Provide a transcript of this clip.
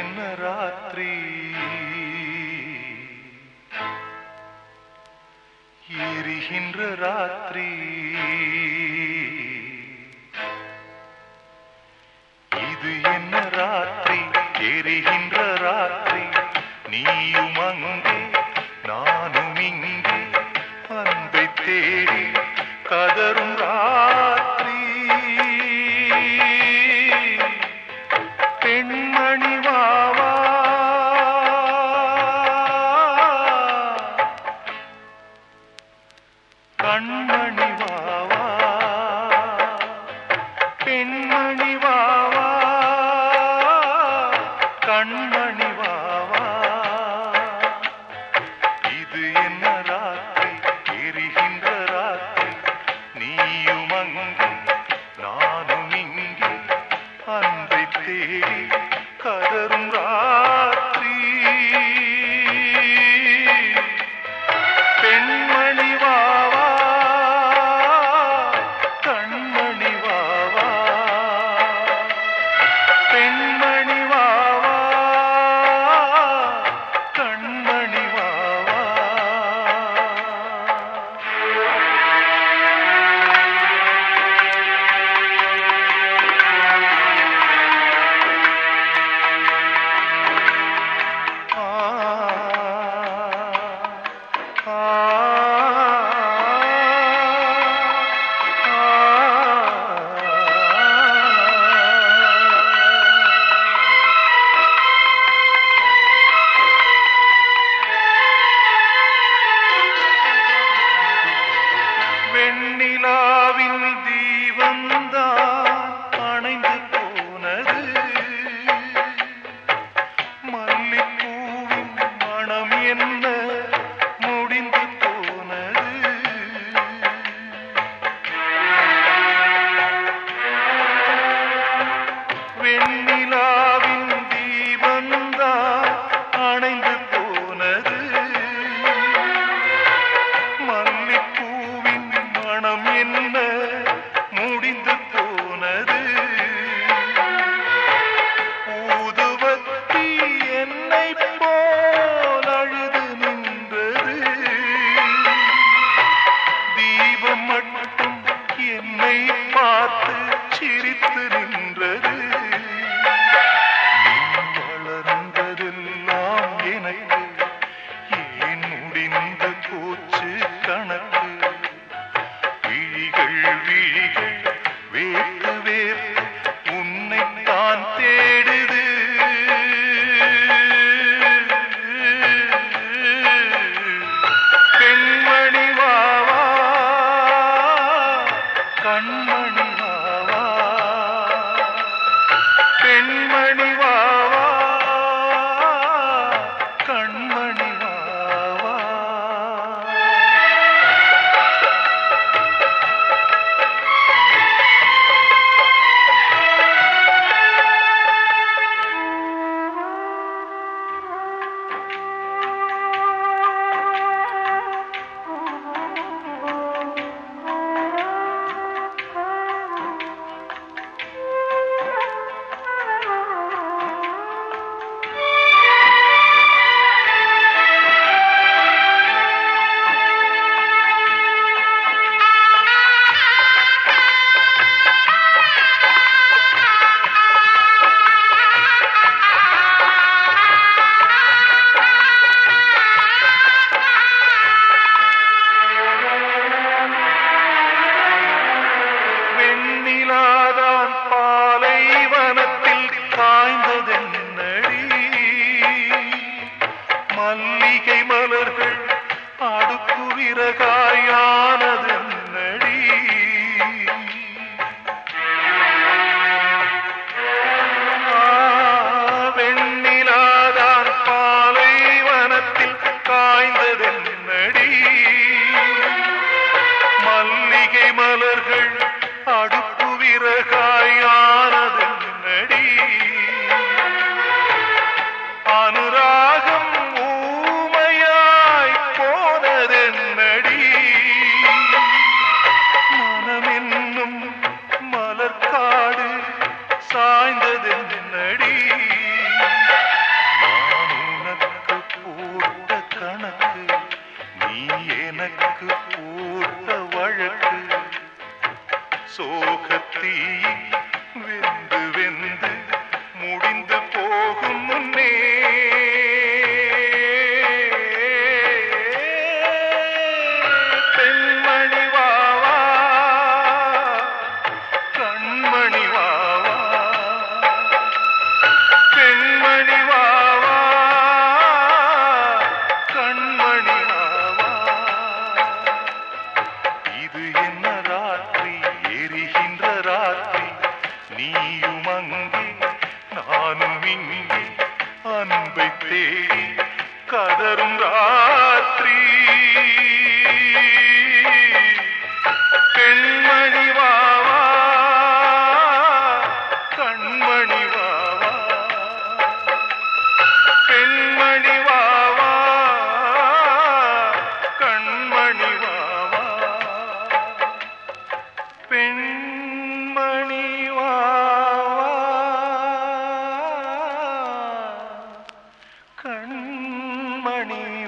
என்ன ராத்திரி? எரிகின்ற ராத்திரி. இது என் கண் விழிகள் so கதரும் ராத்திரி. பெண்மணிவா மணி